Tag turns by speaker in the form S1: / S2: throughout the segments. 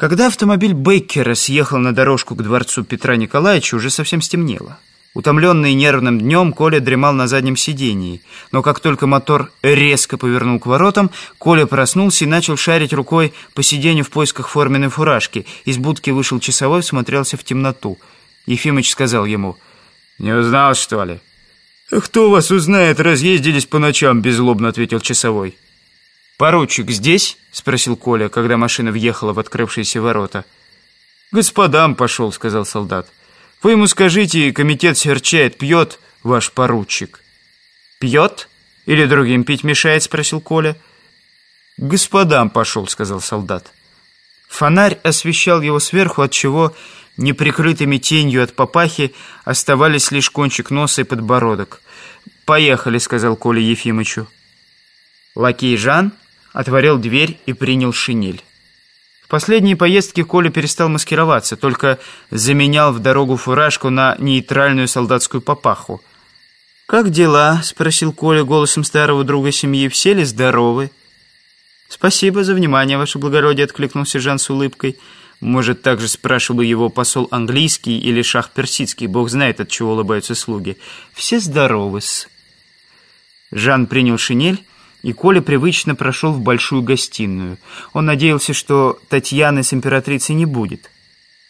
S1: Когда автомобиль Бейкера съехал на дорожку к дворцу Петра Николаевича, уже совсем стемнело. Утомленный нервным днем, Коля дремал на заднем сидении. Но как только мотор резко повернул к воротам, Коля проснулся и начал шарить рукой по сиденью в поисках форменной фуражки. Из будки вышел часовой, смотрелся в темноту. Ефимыч сказал ему, «Не узнал, что ли?» «Кто вас узнает, разъездились по ночам», — беззлобно ответил часовой. «Поручик здесь?» — спросил Коля, когда машина въехала в открывшиеся ворота. «Господам пошел», — сказал солдат. «Вы ему скажите, комитет серчает, пьет ваш поручик». «Пьет? Или другим пить мешает?» — спросил Коля. «Господам пошел», — сказал солдат. Фонарь освещал его сверху, отчего неприкрытыми тенью от папахи оставались лишь кончик носа и подбородок. «Поехали», — сказал Коля Ефимычу. Лакей Жан отворил дверь и принял шинель. В последние поездки Коля перестал маскироваться, только заменял в дорогу фуражку на нейтральную солдатскую папаху. «Как дела?» — спросил Коля голосом старого друга семьи. «Все ли здоровы?» «Спасибо за внимание, ваше благородие», — откликнулся Жан с улыбкой. Может, также спрашивал его посол английский или шах персидский. Бог знает, от чего улыбаются слуги. «Все здоровы-с». Жан принял шинель и Коля привычно прошел в большую гостиную. Он надеялся, что Татьяны с императрицей не будет.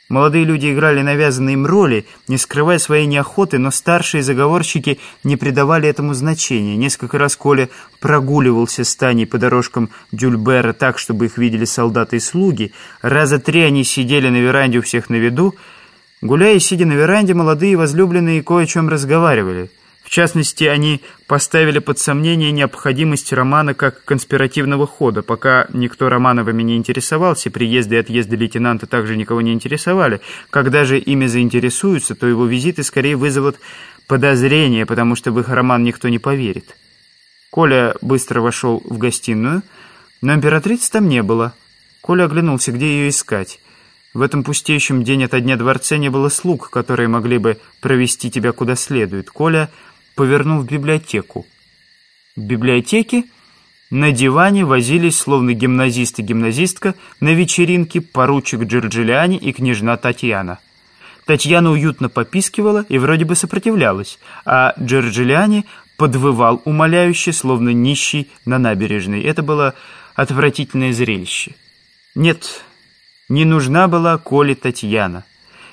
S1: Молодые люди играли навязанные им роли, не скрывая своей неохоты, но старшие заговорщики не придавали этому значения. Несколько раз Коля прогуливался с Таней по дорожкам Дюльбера так, чтобы их видели солдаты и слуги. Раза три они сидели на веранде у всех на виду. Гуляя и сидя на веранде, молодые возлюбленные кое о чем разговаривали – в частности, они поставили под сомнение необходимость романа как конспиративного хода. Пока никто Романовыми не интересовался, приезды и отъезды лейтенанта также никого не интересовали. Когда же ими заинтересуются, то его визиты скорее вызовут подозрения, потому что в их роман никто не поверит. Коля быстро вошел в гостиную, но императрицы там не было. Коля оглянулся, где ее искать. В этом пустеющем день ото дня дворце не было слуг, которые могли бы провести тебя куда следует. Коля повернул в библиотеку. В библиотеке на диване возились, словно гимназист и гимназистка, на вечеринке поручик Джорджилиани и княжна Татьяна. Татьяна уютно попискивала и вроде бы сопротивлялась, а Джорджилиани подвывал умоляюще, словно нищий на набережной. Это было отвратительное зрелище. Нет, не нужна была Коле Татьяна.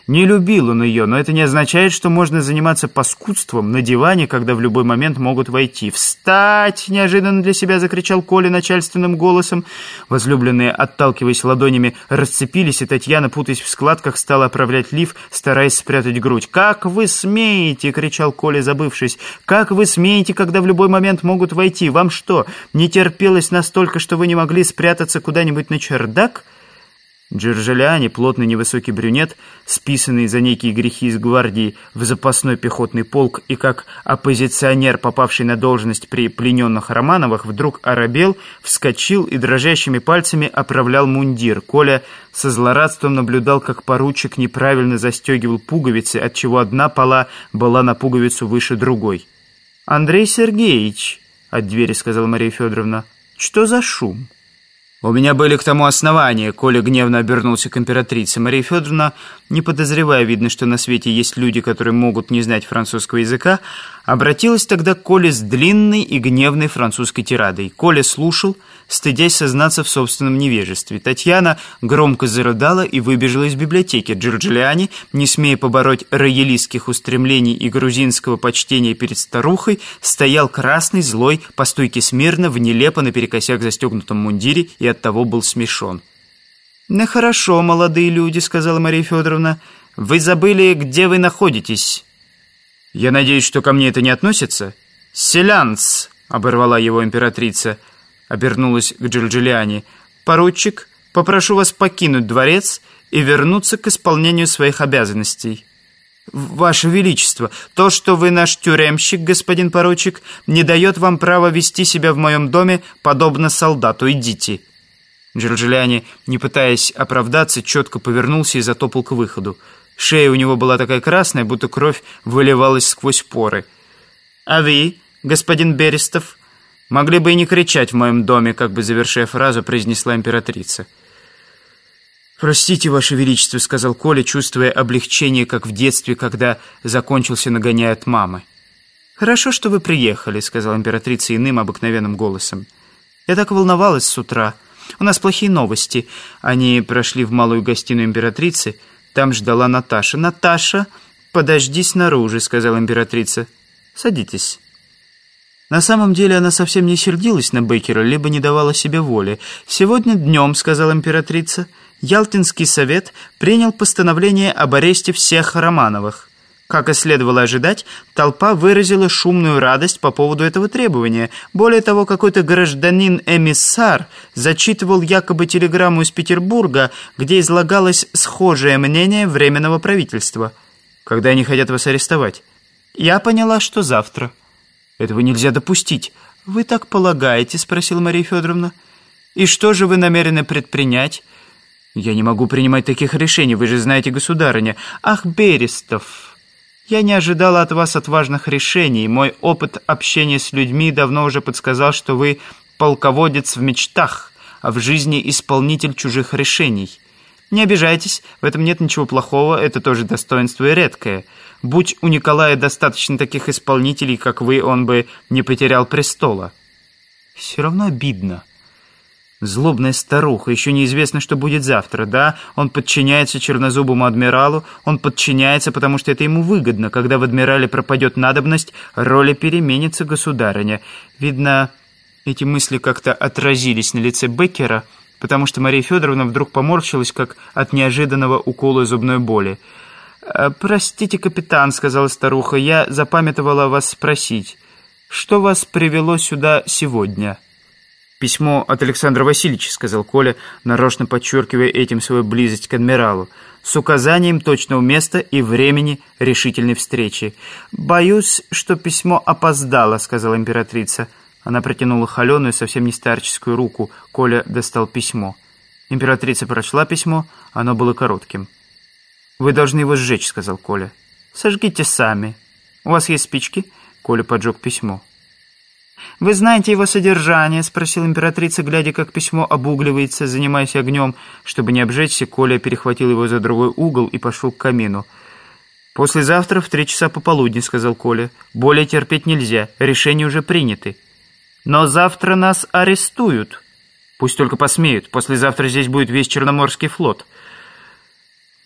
S1: Не любил он ее, но это не означает, что можно заниматься паскудством на диване, когда в любой момент могут войти. «Встать!» — неожиданно для себя закричал Коля начальственным голосом. Возлюбленные, отталкиваясь ладонями, расцепились, и Татьяна, путаясь в складках, стала оправлять лиф, стараясь спрятать грудь. «Как вы смеете!» — кричал Коля, забывшись. «Как вы смеете, когда в любой момент могут войти? Вам что, не терпелось настолько, что вы не могли спрятаться куда-нибудь на чердак?» Джорджелиани, плотный невысокий брюнет, списанный за некие грехи из гвардии в запасной пехотный полк и как оппозиционер, попавший на должность при плененных Романовых, вдруг оробел, вскочил и дрожащими пальцами оправлял мундир. Коля со злорадством наблюдал, как поручик неправильно застегивал пуговицы, отчего одна пола была на пуговицу выше другой. «Андрей Сергеевич», — от двери сказала Мария Федоровна, — «что за шум?» «У меня были к тому основания», — Коля гневно обернулся к императрице. Мария Федоровна, не подозревая, видно, что на свете есть люди, которые могут не знать французского языка, обратилась тогда к Коле с длинной и гневной французской тирадой. Коля слушал, стыдясь сознаться в собственном невежестве. Татьяна громко зарыдала и выбежала из библиотеки. Джорджиляни, не смея побороть роялистских устремлений и грузинского почтения перед старухой, стоял красный, злой, по стойке смирно, в нелепо наперекосяк застегнутом мундире и оттого был смешон. «Ну хорошо, молодые люди», — сказала Мария Федоровна. «Вы забыли, где вы находитесь». «Я надеюсь, что ко мне это не относится?» «Селянс», — оборвала его императрица, обернулась к Джульджулиане. «Поручик, попрошу вас покинуть дворец и вернуться к исполнению своих обязанностей». «Ваше Величество, то, что вы наш тюремщик, господин поручик, не дает вам права вести себя в моем доме, подобно солдату. Идите». Джорджиляни, не пытаясь оправдаться, четко повернулся и затопал к выходу. Шея у него была такая красная, будто кровь выливалась сквозь поры. «А вы, господин Берестов, могли бы и не кричать в моем доме», как бы завершая фразу, произнесла императрица. «Простите, Ваше Величество», — сказал Коля, чувствуя облегчение, как в детстве, когда закончился нагоняя от мамы. «Хорошо, что вы приехали», — сказала императрица иным обыкновенным голосом. «Я так волновалась с утра. У нас плохие новости». Они прошли в малую гостиную императрицы. Там ждала Наташа. «Наташа, подожди снаружи», — сказала императрица. «Садитесь». На самом деле она совсем не сердилась на Беккера, либо не давала себе воли. «Сегодня днем», — сказала императрица, — «Ялтинский совет принял постановление об аресте всех Романовых». Как и следовало ожидать, толпа выразила шумную радость по поводу этого требования. Более того, какой-то гражданин-эмиссар зачитывал якобы телеграмму из Петербурга, где излагалось схожее мнение Временного правительства. Когда они хотят вас арестовать? Я поняла, что завтра. Этого нельзя допустить. Вы так полагаете? Спросила Мария Федоровна. И что же вы намерены предпринять? Я не могу принимать таких решений, вы же знаете, государыня. Ах, Берестов... Я не ожидала от вас отважных решений. Мой опыт общения с людьми давно уже подсказал, что вы полководец в мечтах, а в жизни исполнитель чужих решений. Не обижайтесь, в этом нет ничего плохого, это тоже достоинство и редкое. Будь у Николая достаточно таких исполнителей, как вы, он бы не потерял престола. Все равно обидно. Злобная старуха, еще неизвестно, что будет завтра, да? Он подчиняется чернозубому адмиралу, он подчиняется, потому что это ему выгодно. Когда в адмирале пропадет надобность, роли переменится государыня. Видно, эти мысли как-то отразились на лице Беккера, потому что Мария Федоровна вдруг поморщилась, как от неожиданного укола зубной боли. «Э, «Простите, капитан», — сказала старуха, — «я запамятовала вас спросить, что вас привело сюда сегодня?» «Письмо от Александра Васильевича», — сказал Коля, нарочно подчеркивая этим свою близость к адмиралу, с указанием точного места и времени решительной встречи. «Боюсь, что письмо опоздало», — сказала императрица. Она протянула холеную, совсем не старческую руку. Коля достал письмо. Императрица прочла письмо, оно было коротким. «Вы должны его сжечь», — сказал Коля. «Сожгите сами. У вас есть спички?» Коля поджег письмо. «Вы знаете его содержание?» — спросила императрица, глядя, как письмо обугливается, занимаясь огнем. Чтобы не обжечься, Коля перехватил его за другой угол и пошел к камину. «Послезавтра в три часа пополудни», — сказал Коля. «Более терпеть нельзя. Решения уже приняты». «Но завтра нас арестуют». «Пусть только посмеют. Послезавтра здесь будет весь Черноморский флот».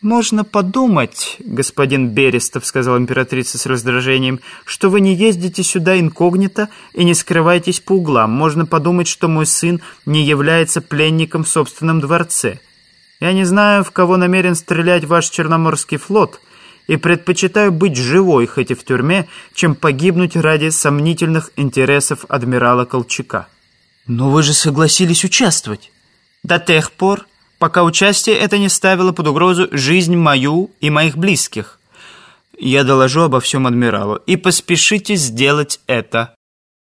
S1: «Можно подумать, господин Берестов, — сказала императрица с раздражением, — что вы не ездите сюда инкогнито и не скрываетесь по углам. Можно подумать, что мой сын не является пленником в собственном дворце. Я не знаю, в кого намерен стрелять ваш Черноморский флот, и предпочитаю быть живой, хоть и в тюрьме, чем погибнуть ради сомнительных интересов адмирала Колчака». «Но вы же согласились участвовать». «До тех пор, пока участие это не ставило под угрозу жизнь мою и моих близких. Я доложу обо всем адмиралу. И поспешите сделать это».